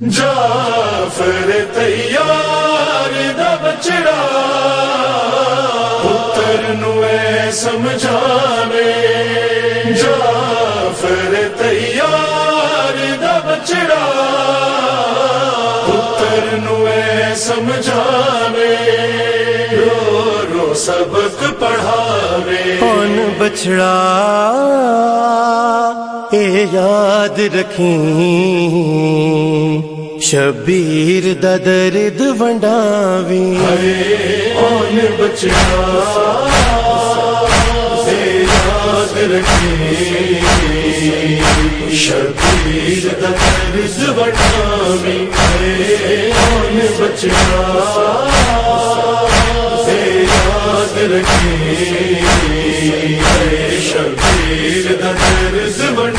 جعفر تیار دا بچڑا، پتر نوے سمجھانے جعفر تیار دا بچڑا، پتر نوے سمجھانے رو رو سبق پڑھاوے۔ کون بچڑا؟ اے یاد رکھیں۔ شبیر دا درد ونڈاوی۔ کون بچڑا شبیر دا درد ونڈاوی۔ کون بچڑا شبیر دا درد ونڈاوی۔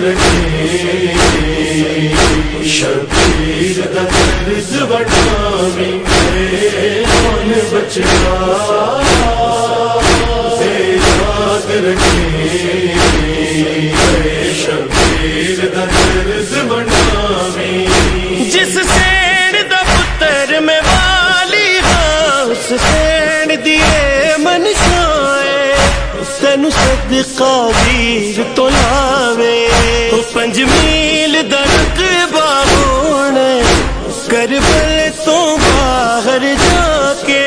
رکھیں شبیر دا درد وڈاوی کون بچڑا یاد رکھیں شبیر درد جس سین دا پتر میں والی ہاں اس سین دیے من شائے تینو صدقہ ویر پنج میل دا رقبہ ہونے کربل تو باہر جا کے۔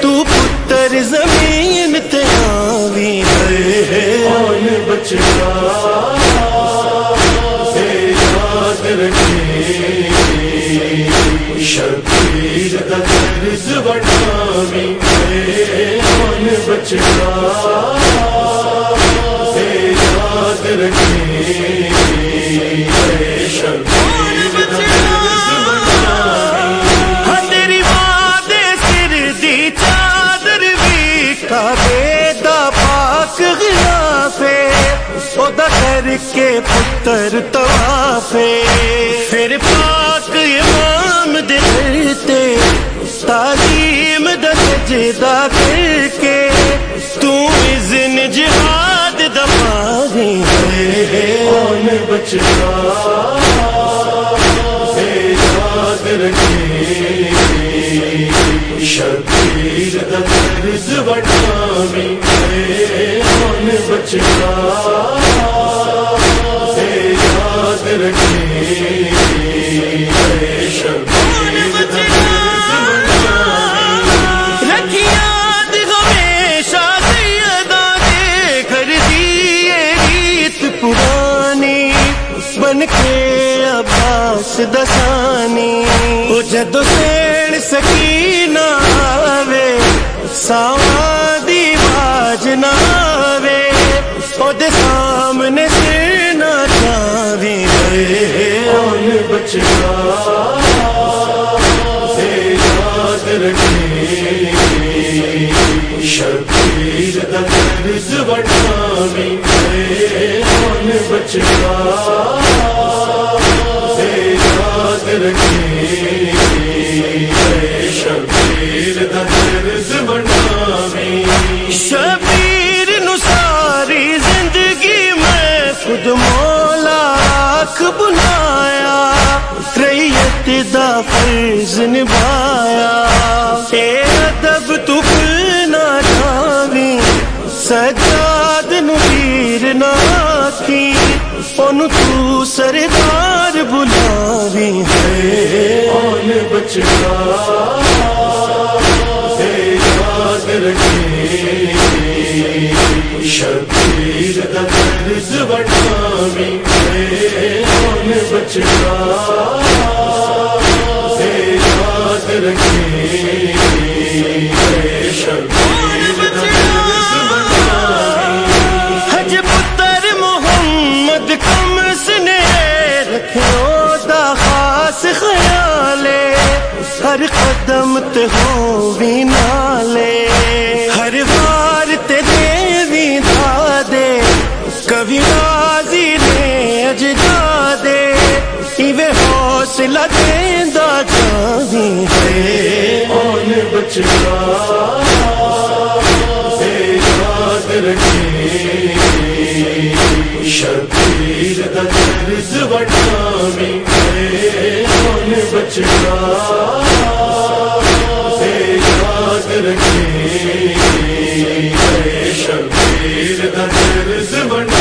تو پتر زمین تے آوی کون بچڑا شبیر دا درد وڈاوی کون بچڑا کر کے پتر توافے پھر پاک امام دے کرتے تعلیم دا کر کے، تو اذن جہاد دا مانگی کون بچڑا اے رکھے شبیر دا درد وڈاوی یاد رکھے جدو سین سکینہ آوے ساواں دی باج آوے او دے سامنے سر نہ چاوی اے یاد رکھیں شبیر دا بچڑا شبیر دا ساری زندگی میں خود مولا آنکھ بنایا ریت دا فرض نبھایا۔ اے ادب تو بھولنا چاہویں سجاد نو نہ آکھی اونوں تو سردار بلاویں۔ کون بچڑا یاد شبیر دا یاد شبیر حج پتر محمد کم سنے رکھو دا خاص خیالے ہر قدم تے ہو بھی نالے کبھی غازی نے اجداد سیوے حوصلہ دیندہ کبھی ہے۔ کون بچنا شبیر دا درز وٹامی ہے۔ کون بچنا ہے یاد رکھے شبیر دا درز وٹامی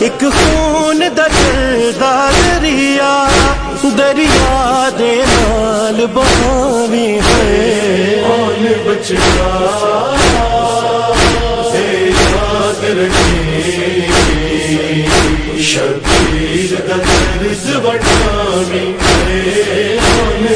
ایک خون دا دریا دریا دے نال بہاوی ہے۔ کون بچڑا یاد رکھے شبیر درز بٹامی کون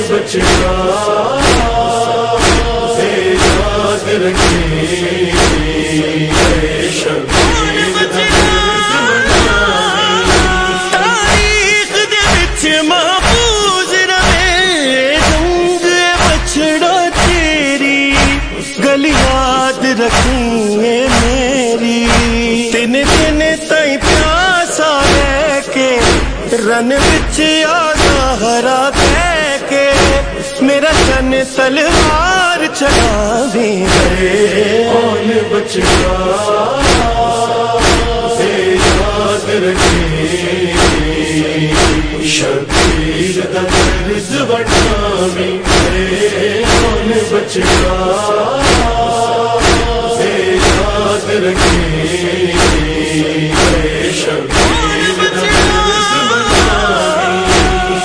رن بچ آنا، ہرا پہ کے میرا سن تلوار چلا دے۔ کون بچڑا یاد رکھے۔ شبیر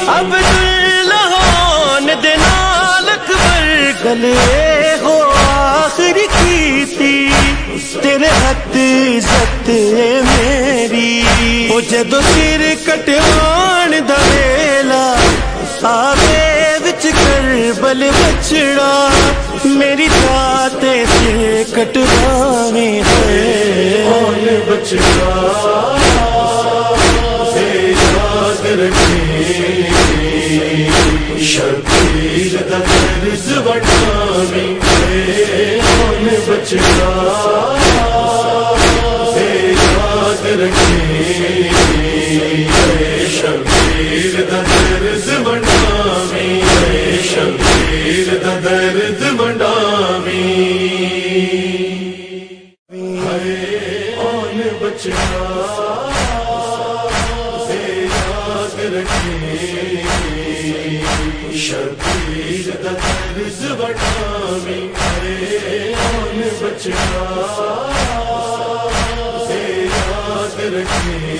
اب لہون دال اکبر گلے ہو آخری کیتی، تیرے ہاتھ عزت میری۔ وہ جدو سر کٹوان دلا آوے وچ کر بل بچڑا۔ میری ذات سے کٹواویں ہے بچڑا شبیر درز بٹامی کون بچڑا شبیر درز بٹامی کون یاد رکھے۔